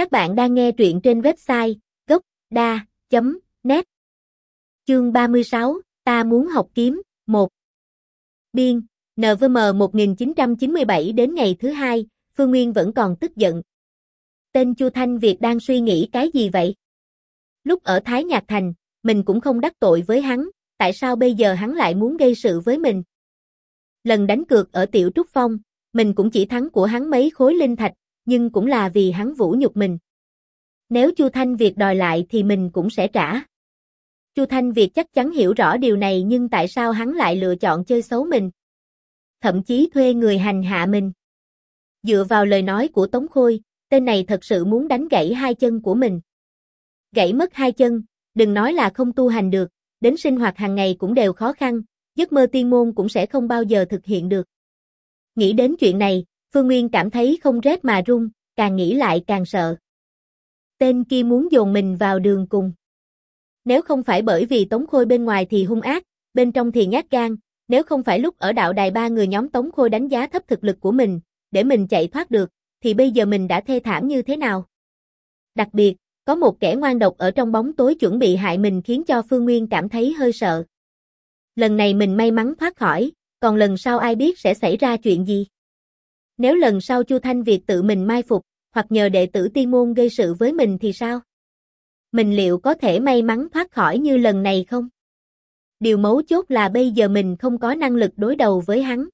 Các bạn đang nghe truyện trên website gốc.da.net Chương 36, ta muốn học kiếm, 1 Biên, NVM 1997 đến ngày thứ hai, Phương Nguyên vẫn còn tức giận. Tên Chu Thanh Việt đang suy nghĩ cái gì vậy? Lúc ở Thái Nhạc Thành, mình cũng không đắc tội với hắn, tại sao bây giờ hắn lại muốn gây sự với mình? Lần đánh cược ở Tiểu Trúc Phong, mình cũng chỉ thắng của hắn mấy khối linh thạch, nhưng cũng là vì hắn vũ nhục mình. Nếu Chu Thanh Việt đòi lại thì mình cũng sẽ trả. Chu Thanh Việt chắc chắn hiểu rõ điều này nhưng tại sao hắn lại lựa chọn chơi xấu mình? Thậm chí thuê người hành hạ mình. Dựa vào lời nói của Tống Khôi, tên này thật sự muốn đánh gãy hai chân của mình. Gãy mất hai chân, đừng nói là không tu hành được, đến sinh hoạt hàng ngày cũng đều khó khăn, giấc mơ tiên môn cũng sẽ không bao giờ thực hiện được. Nghĩ đến chuyện này, Phương Nguyên cảm thấy không rét mà run, càng nghĩ lại càng sợ. Tên kia muốn dồn mình vào đường cùng. Nếu không phải bởi vì Tống Khôi bên ngoài thì hung ác, bên trong thì nhát gan, nếu không phải lúc ở đạo đài ba người nhóm Tống Khôi đánh giá thấp thực lực của mình, để mình chạy thoát được, thì bây giờ mình đã thê thảm như thế nào? Đặc biệt, có một kẻ ngoan độc ở trong bóng tối chuẩn bị hại mình khiến cho Phương Nguyên cảm thấy hơi sợ. Lần này mình may mắn thoát khỏi, còn lần sau ai biết sẽ xảy ra chuyện gì? Nếu lần sau Chu Thanh Việt tự mình mai phục, hoặc nhờ đệ tử tiên môn gây sự với mình thì sao? Mình liệu có thể may mắn thoát khỏi như lần này không? Điều mấu chốt là bây giờ mình không có năng lực đối đầu với hắn.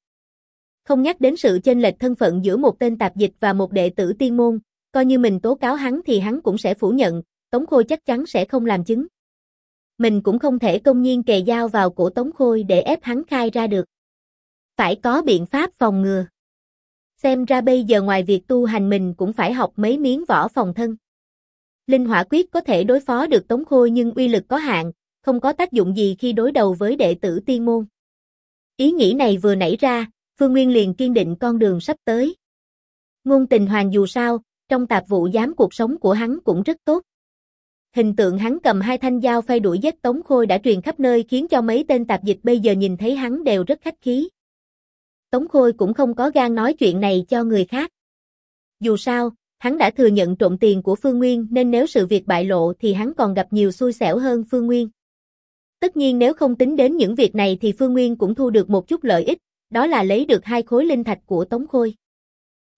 Không nhắc đến sự chênh lệch thân phận giữa một tên tạp dịch và một đệ tử tiên môn, coi như mình tố cáo hắn thì hắn cũng sẽ phủ nhận, Tống Khôi chắc chắn sẽ không làm chứng. Mình cũng không thể công nhiên kề dao vào cổ Tống Khôi để ép hắn khai ra được. Phải có biện pháp phòng ngừa. Xem ra bây giờ ngoài việc tu hành mình cũng phải học mấy miếng võ phòng thân. Linh hỏa quyết có thể đối phó được Tống Khôi nhưng uy lực có hạn, không có tác dụng gì khi đối đầu với đệ tử tiên môn. Ý nghĩ này vừa nảy ra, Phương Nguyên liền kiên định con đường sắp tới. Ngôn tình hoàng dù sao, trong tạp vụ giám cuộc sống của hắn cũng rất tốt. Hình tượng hắn cầm hai thanh dao phay đuổi giết Tống Khôi đã truyền khắp nơi khiến cho mấy tên tạp dịch bây giờ nhìn thấy hắn đều rất khách khí. Tống Khôi cũng không có gan nói chuyện này cho người khác. Dù sao, hắn đã thừa nhận trộm tiền của Phương Nguyên nên nếu sự việc bại lộ thì hắn còn gặp nhiều xui xẻo hơn Phương Nguyên. Tất nhiên nếu không tính đến những việc này thì Phương Nguyên cũng thu được một chút lợi ích, đó là lấy được hai khối linh thạch của Tống Khôi.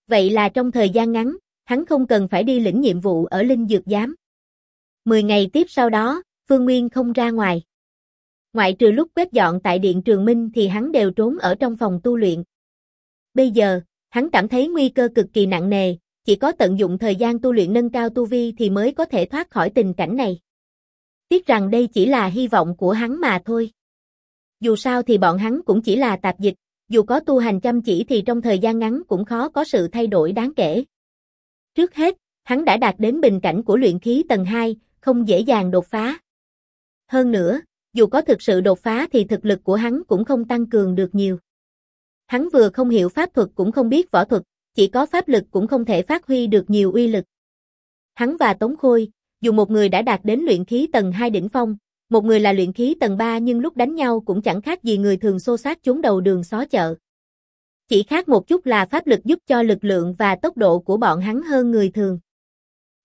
Vậy là trong thời gian ngắn, hắn không cần phải đi lĩnh nhiệm vụ ở Linh Dược Giám. Mười ngày tiếp sau đó, Phương Nguyên không ra ngoài. Ngoại trừ lúc quét dọn tại Điện Trường Minh thì hắn đều trốn ở trong phòng tu luyện. Bây giờ, hắn cảm thấy nguy cơ cực kỳ nặng nề, chỉ có tận dụng thời gian tu luyện nâng cao tu vi thì mới có thể thoát khỏi tình cảnh này. Tiếc rằng đây chỉ là hy vọng của hắn mà thôi. Dù sao thì bọn hắn cũng chỉ là tạp dịch, dù có tu hành chăm chỉ thì trong thời gian ngắn cũng khó có sự thay đổi đáng kể. Trước hết, hắn đã đạt đến bình cảnh của luyện khí tầng 2, không dễ dàng đột phá. Hơn nữa, dù có thực sự đột phá thì thực lực của hắn cũng không tăng cường được nhiều. Hắn vừa không hiểu pháp thuật cũng không biết võ thuật, chỉ có pháp lực cũng không thể phát huy được nhiều uy lực. Hắn và Tống Khôi, dù một người đã đạt đến luyện khí tầng 2 đỉnh phong, một người là luyện khí tầng 3 nhưng lúc đánh nhau cũng chẳng khác gì người thường xô sát trốn đầu đường xó chợ. Chỉ khác một chút là pháp lực giúp cho lực lượng và tốc độ của bọn hắn hơn người thường.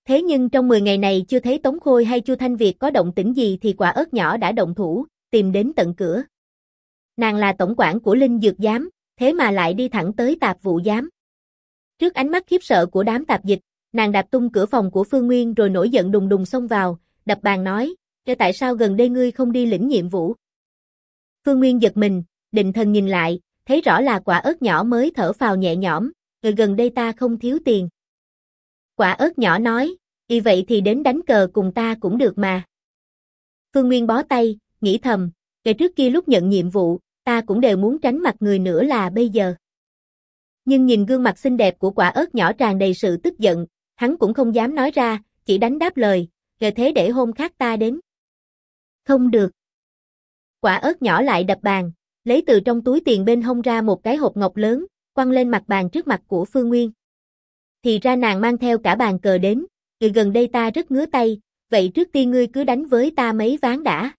Thế nhưng trong 10 ngày này chưa thấy Tống Khôi hay Chu Thanh Việt có động tĩnh gì thì quả ớt nhỏ đã động thủ, tìm đến tận cửa. Nàng là tổng quản của Linh Dược Giám, thế mà lại đi thẳng tới tạp vụ giám. Trước ánh mắt khiếp sợ của đám tạp dịch, nàng đạp tung cửa phòng của Phương Nguyên rồi nổi giận đùng đùng xông vào, đập bàn nói, cho tại sao gần đây ngươi không đi lĩnh nhiệm vụ? Phương Nguyên giật mình, định thần nhìn lại, thấy rõ là quả ớt nhỏ mới thở phào nhẹ nhõm, người gần đây ta không thiếu tiền. Quả ớt nhỏ nói, y vậy thì đến đánh cờ cùng ta cũng được mà. Phương Nguyên bó tay, nghĩ thầm, kể trước kia lúc nhận nhiệm vụ, ta cũng đều muốn tránh mặt người nữa là bây giờ. Nhưng nhìn gương mặt xinh đẹp của quả ớt nhỏ tràn đầy sự tức giận, hắn cũng không dám nói ra, chỉ đánh đáp lời, rồi thế để hôm khác ta đến. Không được. Quả ớt nhỏ lại đập bàn, lấy từ trong túi tiền bên hông ra một cái hộp ngọc lớn, quăng lên mặt bàn trước mặt của Phương Nguyên. Thì ra nàng mang theo cả bàn cờ đến, người gần đây ta rất ngứa tay, vậy trước tiên ngươi cứ đánh với ta mấy ván đã.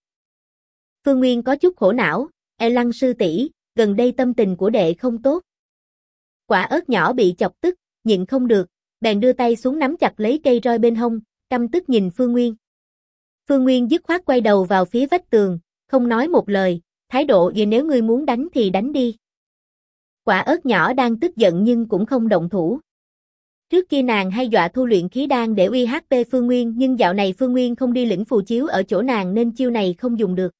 Phương Nguyên có chút khổ não, e lăng sư tỷ, gần đây tâm tình của đệ không tốt. Quả ớt nhỏ bị chọc tức, nhịn không được, bèn đưa tay xuống nắm chặt lấy cây roi bên hông, căm tức nhìn Phương Nguyên. Phương Nguyên dứt khoát quay đầu vào phía vách tường, không nói một lời, thái độ như nếu ngươi muốn đánh thì đánh đi. Quả ớt nhỏ đang tức giận nhưng cũng không động thủ. Trước kia nàng hay dọa thu luyện khí đan để uy HP Phương Nguyên nhưng dạo này Phương Nguyên không đi lĩnh phù chiếu ở chỗ nàng nên chiêu này không dùng được.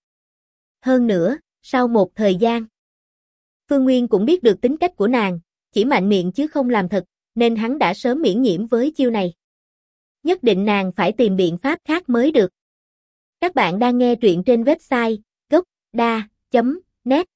Hơn nữa, sau một thời gian, Phương Nguyên cũng biết được tính cách của nàng, chỉ mạnh miệng chứ không làm thật, nên hắn đã sớm miễn nhiễm với chiêu này. Nhất định nàng phải tìm biện pháp khác mới được. Các bạn đang nghe truyện trên website gocda.net